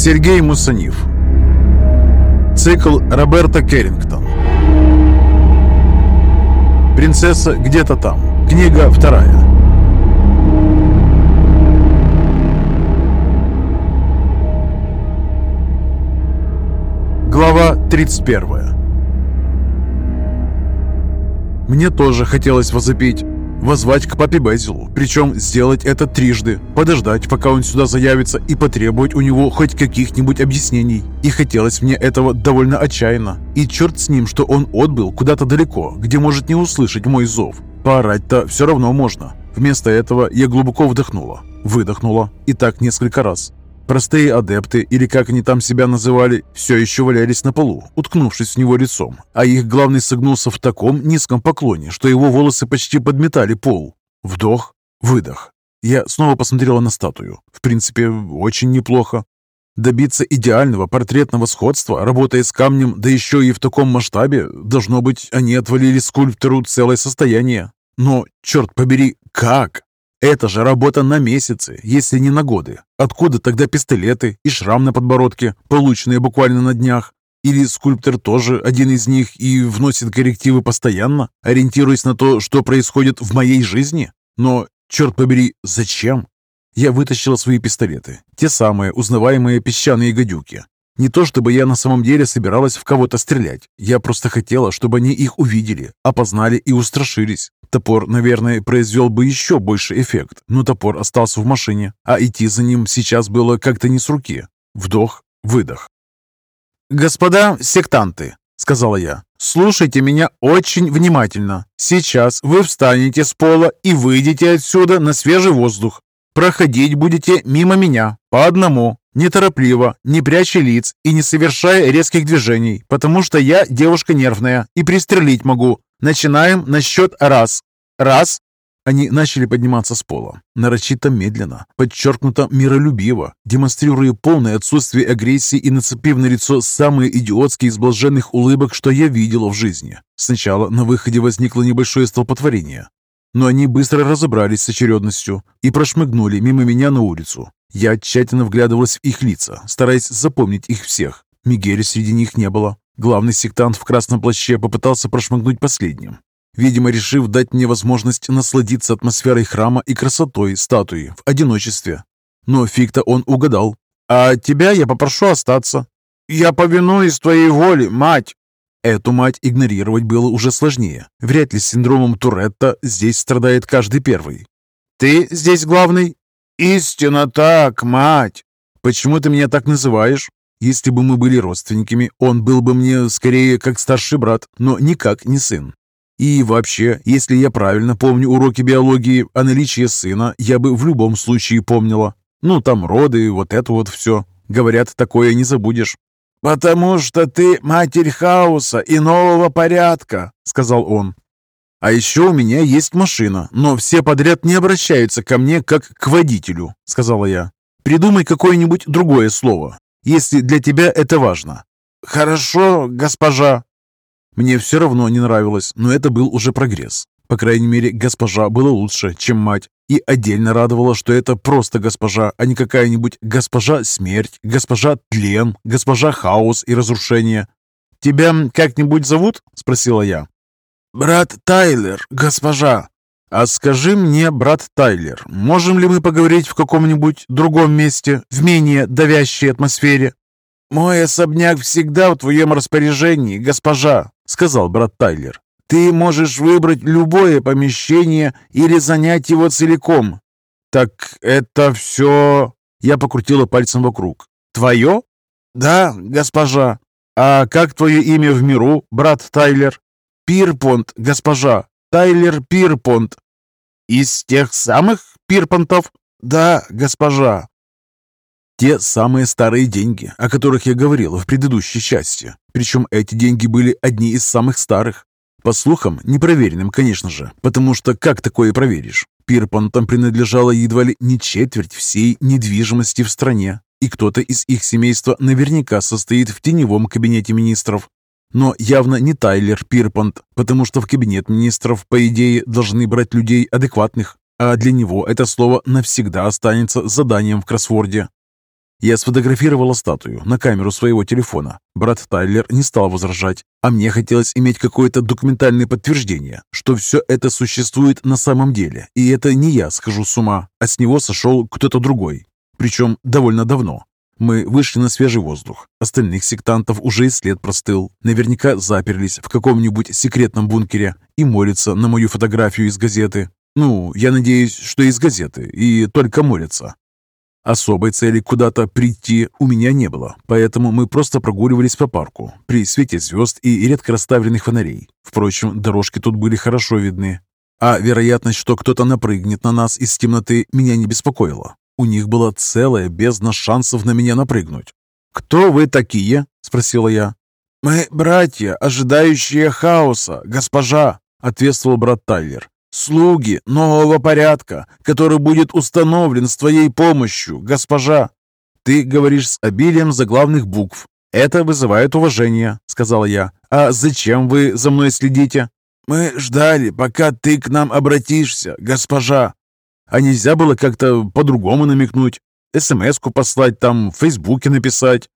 Сергей Мусанив Цикл Роберта Керрингтон Принцесса где-то там. Книга вторая. Глава 31 Мне тоже хотелось возопить Возвать к папе Безилу, причем сделать это трижды, подождать, пока он сюда заявится, и потребовать у него хоть каких-нибудь объяснений. И хотелось мне этого довольно отчаянно. И черт с ним, что он отбыл куда-то далеко, где может не услышать мой зов. Поорать-то все равно можно. Вместо этого я глубоко вдохнула, выдохнула, и так несколько раз. Простые адепты, или как они там себя называли, все еще валялись на полу, уткнувшись в него лицом, а их главный согнулся в таком низком поклоне, что его волосы почти подметали пол. Вдох, выдох. Я снова посмотрела на статую. В принципе, очень неплохо. Добиться идеального портретного сходства, работая с камнем, да еще и в таком масштабе, должно быть, они отвалили скульптору целое состояние. Но, черт побери, как? Это же работа на месяцы, если не на годы. Откуда тогда пистолеты и шрам на подбородке, полученные буквально на днях? Или скульптор тоже один из них и вносит коррективы постоянно, ориентируясь на то, что происходит в моей жизни? Но, черт побери, зачем? Я вытащила свои пистолеты, те самые узнаваемые песчаные гадюки. Не то чтобы я на самом деле собиралась в кого-то стрелять, я просто хотела, чтобы они их увидели, опознали и устрашились. Топор, наверное, произвел бы еще больше эффект, но топор остался в машине, а идти за ним сейчас было как-то не с руки. Вдох, выдох. «Господа сектанты», — сказала я, — «слушайте меня очень внимательно. Сейчас вы встанете с пола и выйдете отсюда на свежий воздух. Проходить будете мимо меня, по одному, неторопливо, не пряча лиц и не совершая резких движений, потому что я девушка нервная и пристрелить могу. Начинаем на счет раз. Раз. Они начали подниматься с пола, нарочито медленно, подчеркнуто миролюбиво, демонстрируя полное отсутствие агрессии и нацепив на лицо самые идиотские из блаженных улыбок, что я видела в жизни. Сначала на выходе возникло небольшое столпотворение, но они быстро разобрались с очередностью и прошмыгнули мимо меня на улицу. Я тщательно вглядывалась в их лица, стараясь запомнить их всех. Мигеля среди них не было. Главный сектант в красном плаще попытался прошмыгнуть последним, видимо, решив дать мне возможность насладиться атмосферой храма и красотой статуи в одиночестве. Но фиг-то он угадал. «А тебя я попрошу остаться». «Я повинуюсь твоей воле, мать!» Эту мать игнорировать было уже сложнее. Вряд ли с синдромом Туретта здесь страдает каждый первый. «Ты здесь главный?» «Истинно так, мать!» «Почему ты меня так называешь?» Если бы мы были родственниками, он был бы мне скорее как старший брат, но никак не сын. И вообще, если я правильно помню уроки биологии, о наличии сына я бы в любом случае помнила. Ну, там роды, вот это вот все. Говорят, такое не забудешь. «Потому что ты матерь хаоса и нового порядка», — сказал он. «А еще у меня есть машина, но все подряд не обращаются ко мне как к водителю», — сказала я. «Придумай какое-нибудь другое слово, если для тебя это важно». «Хорошо, госпожа». Мне все равно не нравилось, но это был уже прогресс. По крайней мере, госпожа была лучше, чем мать. И отдельно радовало, что это просто госпожа, а не какая-нибудь госпожа смерть, госпожа тлен, госпожа хаос и разрушение. «Тебя как-нибудь зовут?» – спросила я. «Брат Тайлер, госпожа». «А скажи мне, брат Тайлер, можем ли мы поговорить в каком-нибудь другом месте, в менее давящей атмосфере?» «Мой особняк всегда в твоем распоряжении, госпожа», — сказал брат Тайлер. Ты можешь выбрать любое помещение или занять его целиком. Так это все... Я покрутила пальцем вокруг. Твое? Да, госпожа. А как твое имя в миру, брат Тайлер? Пирпонт, госпожа. Тайлер Пирпонт. Из тех самых Пирпонтов? Да, госпожа. Те самые старые деньги, о которых я говорил в предыдущей части. Причем эти деньги были одни из самых старых. По слухам, непроверенным, конечно же, потому что как такое проверишь? Пирпонтам принадлежала едва ли не четверть всей недвижимости в стране, и кто-то из их семейства наверняка состоит в теневом кабинете министров. Но явно не Тайлер Пирпонт, потому что в кабинет министров, по идее, должны брать людей адекватных, а для него это слово навсегда останется заданием в кроссворде. Я сфотографировала статую на камеру своего телефона. Брат Тайлер не стал возражать, а мне хотелось иметь какое-то документальное подтверждение, что все это существует на самом деле, и это не я схожу с ума, а с него сошел кто-то другой, причем довольно давно. Мы вышли на свежий воздух. Остальных сектантов уже и след простыл. Наверняка заперлись в каком-нибудь секретном бункере и молятся на мою фотографию из газеты. Ну, я надеюсь, что из газеты, и только молятся. Особой цели куда-то прийти у меня не было, поэтому мы просто прогуливались по парку при свете звезд и редко расставленных фонарей. Впрочем, дорожки тут были хорошо видны, а вероятность, что кто-то напрыгнет на нас из темноты, меня не беспокоила. У них была целая бездна шансов на меня напрыгнуть. «Кто вы такие?» – спросила я. «Мы братья, ожидающие хаоса, госпожа», – ответствовал брат Тайлер. «Слуги нового порядка, который будет установлен с твоей помощью, госпожа». «Ты говоришь с обилием заглавных букв. Это вызывает уважение», – сказала я. «А зачем вы за мной следите?» «Мы ждали, пока ты к нам обратишься, госпожа», а нельзя было как-то по-другому намекнуть? СМС-ку послать там, в Фейсбуке написать?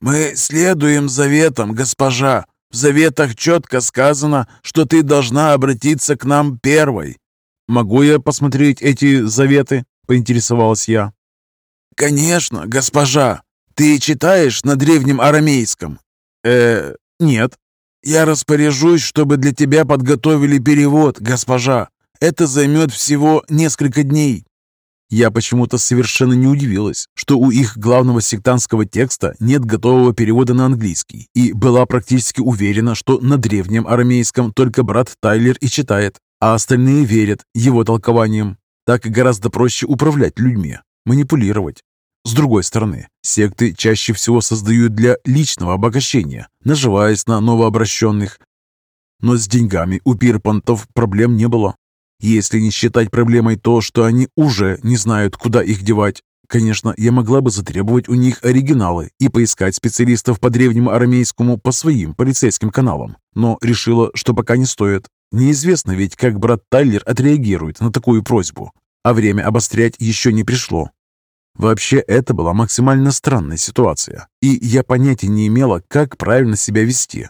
«Мы следуем заветам, госпожа. В заветах четко сказано, что ты должна обратиться к нам первой». «Могу я посмотреть эти заветы?» – поинтересовалась я. «Конечно, госпожа. Ты читаешь на древнем арамейском?» «Э, нет». «Я распоряжусь, чтобы для тебя подготовили перевод, госпожа. Это займет всего несколько дней». Я почему-то совершенно не удивилась, что у их главного сектантского текста нет готового перевода на английский, и была практически уверена, что на древнем арамейском только брат Тайлер и читает, а остальные верят его толкованиям. Так гораздо проще управлять людьми, манипулировать. С другой стороны, секты чаще всего создают для личного обогащения, наживаясь на новообращенных. Но с деньгами у пирпантов проблем не было. Если не считать проблемой то, что они уже не знают, куда их девать. Конечно, я могла бы затребовать у них оригиналы и поискать специалистов по древнему арамейскому по своим полицейским каналам, но решила, что пока не стоит. Неизвестно ведь, как брат Тайлер отреагирует на такую просьбу, а время обострять еще не пришло. Вообще, это была максимально странная ситуация, и я понятия не имела, как правильно себя вести.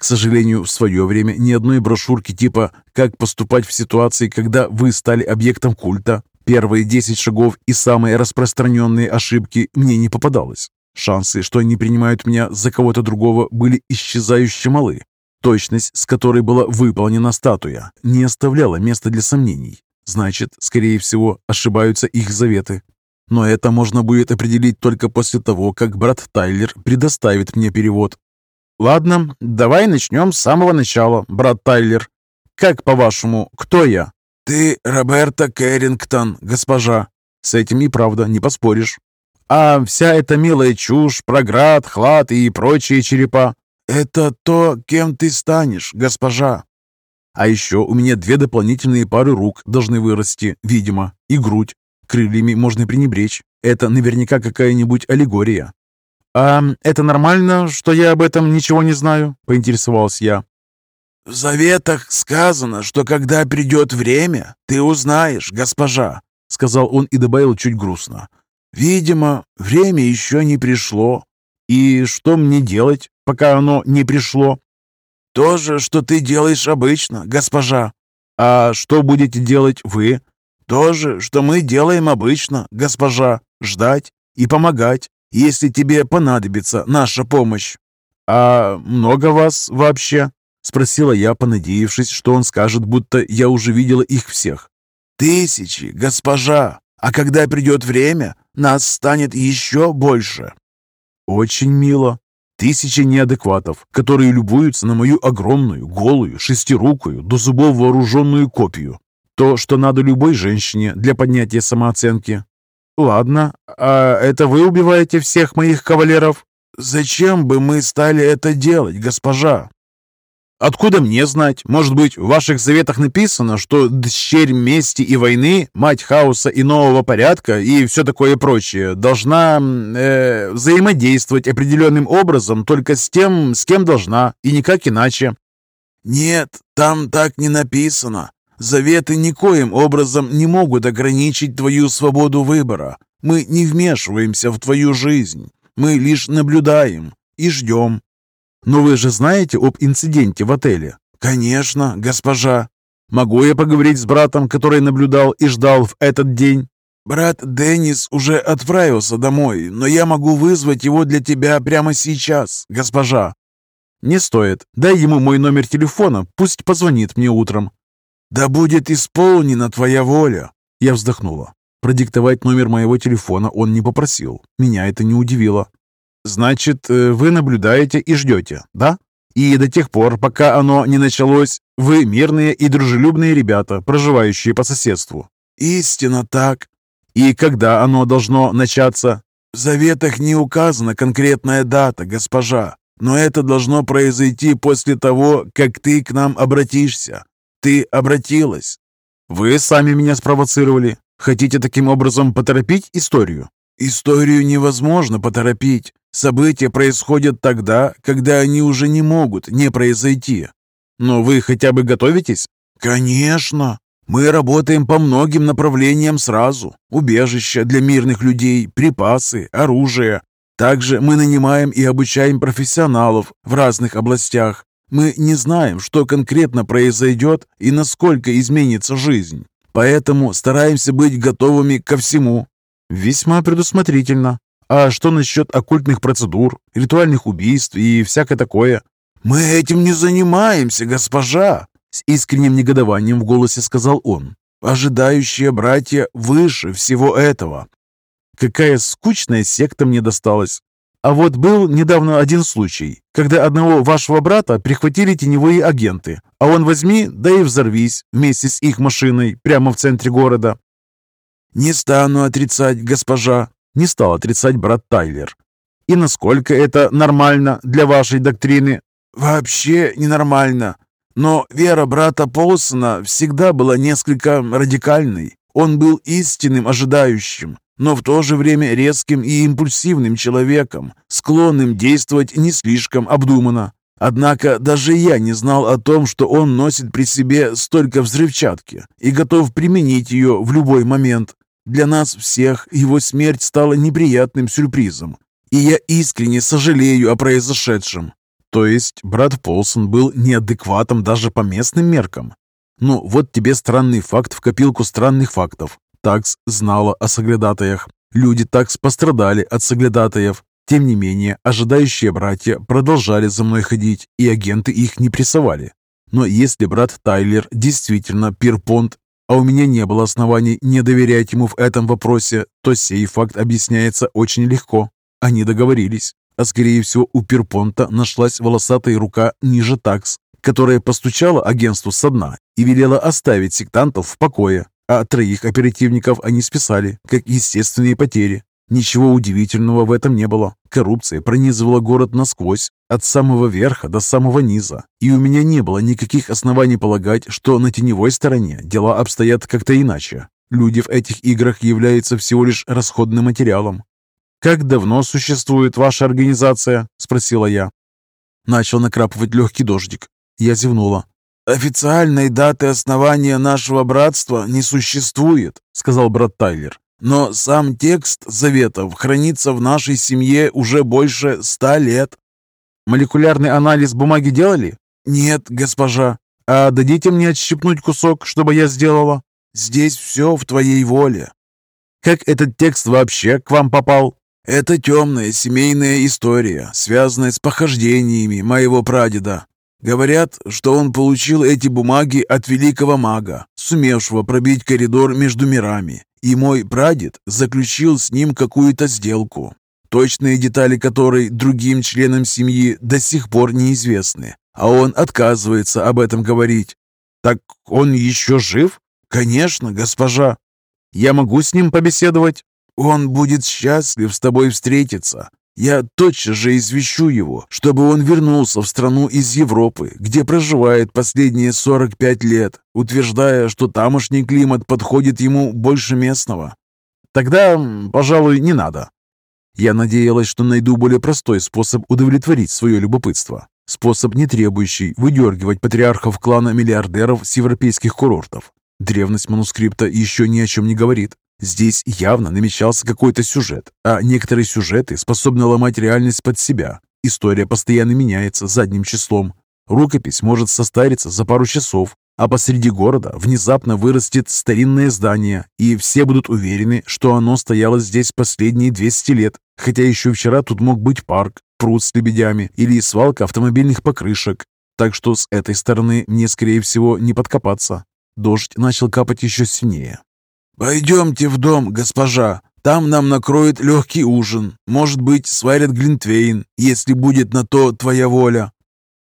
К сожалению, в свое время ни одной брошюрки типа «Как поступать в ситуации, когда вы стали объектом культа», «Первые 10 шагов и самые распространенные ошибки» мне не попадалось. Шансы, что они принимают меня за кого-то другого, были исчезающе малы. Точность, с которой была выполнена статуя, не оставляла места для сомнений. Значит, скорее всего, ошибаются их заветы. Но это можно будет определить только после того, как брат Тайлер предоставит мне перевод. «Ладно, давай начнем с самого начала, брат Тайлер. Как, по-вашему, кто я?» «Ты Роберта Кэррингтон, госпожа». С этим и правда не поспоришь. А вся эта милая чушь про град, хлад и прочие черепа — это то, кем ты станешь, госпожа. А еще у меня две дополнительные пары рук должны вырасти, видимо, и грудь. Крыльями можно пренебречь. Это наверняка какая-нибудь аллегория. «А это нормально, что я об этом ничего не знаю?» – поинтересовался я. «В заветах сказано, что когда придет время, ты узнаешь, госпожа», – сказал он и добавил чуть грустно. «Видимо, время еще не пришло. И что мне делать, пока оно не пришло?» «То же, что ты делаешь обычно, госпожа». «А что будете делать вы?» «То же, что мы делаем обычно, госпожа. Ждать и помогать если тебе понадобится наша помощь». «А много вас вообще?» — спросила я, понадеявшись, что он скажет, будто я уже видела их всех. «Тысячи, госпожа, а когда придет время, нас станет еще больше». «Очень мило. Тысячи неадекватов, которые любуются на мою огромную, голую, шестирукую, до зубов вооруженную копию. То, что надо любой женщине для поднятия самооценки. «Ладно, а это вы убиваете всех моих кавалеров?» «Зачем бы мы стали это делать, госпожа?» «Откуда мне знать? Может быть, в ваших заветах написано, что дщерь мести и войны, мать хаоса и нового порядка и все такое прочее должна э, взаимодействовать определенным образом только с тем, с кем должна, и никак иначе?» «Нет, там так не написано. Заветы никоим образом не могут ограничить твою свободу выбора. Мы не вмешиваемся в твою жизнь. Мы лишь наблюдаем и ждем». «Но вы же знаете об инциденте в отеле?» «Конечно, госпожа». «Могу я поговорить с братом, который наблюдал и ждал в этот день?» «Брат Деннис уже отправился домой, но я могу вызвать его для тебя прямо сейчас, госпожа». «Не стоит. Дай ему мой номер телефона, пусть позвонит мне утром». «Да будет исполнена твоя воля!» Я вздохнула. Продиктовать номер моего телефона он не попросил. Меня это не удивило. «Значит, э, вы наблюдаете и ждете, да? И до тех пор, пока оно не началось, вы мирные и дружелюбные ребята, проживающие по соседству». «Истинно так. И когда оно должно начаться? В заветах не указана конкретная дата, госпожа, но это должно произойти после того, как ты к нам обратишься. Ты обратилась. Вы сами меня спровоцировали. Хотите таким образом поторопить историю? Историю невозможно поторопить. События происходят тогда, когда они уже не могут не произойти. Но вы хотя бы готовитесь? Конечно. Мы работаем по многим направлениям сразу. Убежища для мирных людей, припасы, оружие. Также мы нанимаем и обучаем профессионалов в разных областях. Мы не знаем, что конкретно произойдет и насколько изменится жизнь. Поэтому стараемся быть готовыми ко всему. Весьма предусмотрительно. А что насчет оккультных процедур, ритуальных убийств и всякое такое? Мы этим не занимаемся, госпожа. С искренним негодованием в голосе сказал он. «Ожидающие братья выше всего этого». Какая скучная секта мне досталась. А вот был недавно один случай, когда одного вашего брата прихватили теневые агенты, а он возьми, да и взорвись вместе с их машиной прямо в центре города. «Не стану отрицать, госпожа», — не стал отрицать брат Тайлер. «И насколько это нормально для вашей доктрины?» «Вообще ненормально. Но вера брата Полсона всегда была несколько радикальной. Он был истинным ожидающим, но в то же время резким и импульсивным человеком, склонным действовать не слишком обдуманно. Однако даже я не знал о том, что он носит при себе столько взрывчатки и готов применить ее в любой момент. Для нас всех его смерть стала неприятным сюрпризом, и я искренне сожалею о произошедшем. То есть брат Полсон был неадекватом даже по местным меркам. Ну, вот тебе странный факт в копилку странных фактов. Такс знала о соглядатаях. Люди такс пострадали от соглядатаев. Тем не менее, ожидающие братья продолжали за мной ходить, и агенты их не прессовали. Но если брат Тайлер действительно пирпонт, а у меня не было оснований не доверять ему в этом вопросе, то сей факт объясняется очень легко. Они договорились а скорее всего у Перпонта нашлась волосатая рука ниже такс, которая постучала агентству со дна и велела оставить сектантов в покое, а троих оперативников они списали, как естественные потери. Ничего удивительного в этом не было. Коррупция пронизывала город насквозь, от самого верха до самого низа, и у меня не было никаких оснований полагать, что на теневой стороне дела обстоят как-то иначе. Люди в этих играх являются всего лишь расходным материалом, «Как давно существует ваша организация?» – спросила я. Начал накрапывать легкий дождик. Я зевнула. «Официальной даты основания нашего братства не существует», — сказал брат Тайлер. «Но сам текст заветов хранится в нашей семье уже больше ста лет». «Молекулярный анализ бумаги делали?» «Нет, госпожа». «А дадите мне отщипнуть кусок, чтобы я сделала?» «Здесь все в твоей воле». «Как этот текст вообще к вам попал?» Это темная семейная история, связанная с похождениями моего прадеда. Говорят, что он получил эти бумаги от великого мага, сумевшего пробить коридор между мирами, и мой прадед заключил с ним какую-то сделку, точные детали которой другим членам семьи до сих пор неизвестны, а он отказывается об этом говорить. «Так он еще жив?» «Конечно, госпожа». «Я могу с ним побеседовать?» Он будет счастлив с тобой встретиться. Я тотчас же извещу его, чтобы он вернулся в страну из Европы, где проживает последние 45 лет, утверждая, что тамошний климат подходит ему больше местного. Тогда, пожалуй, не надо. Я надеялась, что найду более простой способ удовлетворить свое любопытство. Способ, не требующий выдергивать патриархов клана миллиардеров с европейских курортов. Древность манускрипта еще ни о чем не говорит. Здесь явно намечался какой-то сюжет, а некоторые сюжеты способны ломать реальность под себя. История постоянно меняется задним числом. Рукопись может состариться за пару часов, а посреди города внезапно вырастет старинное здание, и все будут уверены, что оно стояло здесь последние 200 лет, хотя еще вчера тут мог быть парк, пруд с лебедями или свалка автомобильных покрышек. Так что с этой стороны мне, скорее всего, не подкопаться. Дождь начал капать еще сильнее. «Пойдемте в дом, госпожа. Там нам накроют легкий ужин. Может быть, сварят глинтвейн, если будет на то твоя воля».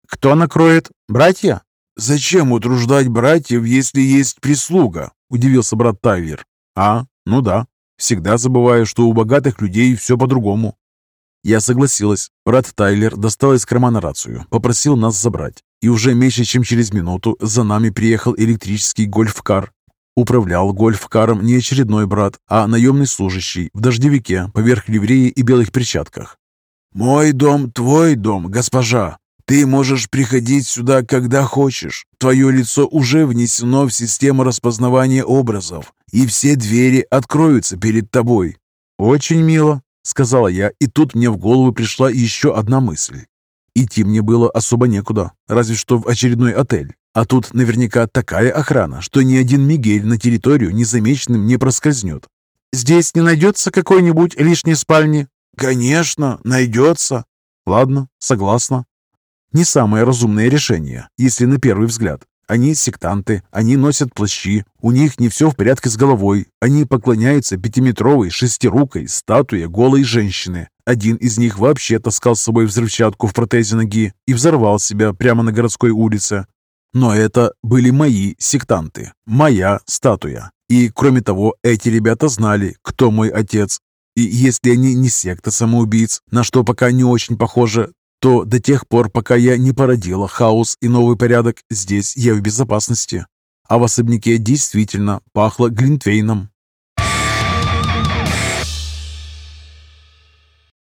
«Кто накроет? Братья?» «Зачем утруждать братьев, если есть прислуга?» – удивился брат Тайлер. «А, ну да. Всегда забываю, что у богатых людей все по-другому». Я согласилась. Брат Тайлер достал из кармана рацию, попросил нас забрать. И уже меньше чем через минуту за нами приехал электрический гольф-кар. Управлял гольф-каром не очередной брат, а наемный служащий в дождевике поверх ливреи и белых перчатках. «Мой дом, твой дом, госпожа. Ты можешь приходить сюда, когда хочешь. Твое лицо уже внесено в систему распознавания образов, и все двери откроются перед тобой». «Очень мило», — сказала я, и тут мне в голову пришла еще одна мысль. Идти мне было особо некуда, разве что в очередной отель. А тут наверняка такая охрана, что ни один Мигель на территорию незамеченным не проскользнет. «Здесь не найдется какой-нибудь лишней спальни?» «Конечно, найдется». «Ладно, согласна. Не самое разумное решение, если на первый взгляд. Они сектанты, они носят плащи, у них не все в порядке с головой, они поклоняются пятиметровой шестирукой статуе голой женщины. Один из них вообще таскал с собой взрывчатку в протезе ноги и взорвал себя прямо на городской улице. Но это были мои сектанты, моя статуя. И, кроме того, эти ребята знали, кто мой отец. И если они не секта самоубийц, на что пока не очень похоже, то до тех пор, пока я не породила хаос и новый порядок, здесь я в безопасности. А в особняке действительно пахло глинтвейном.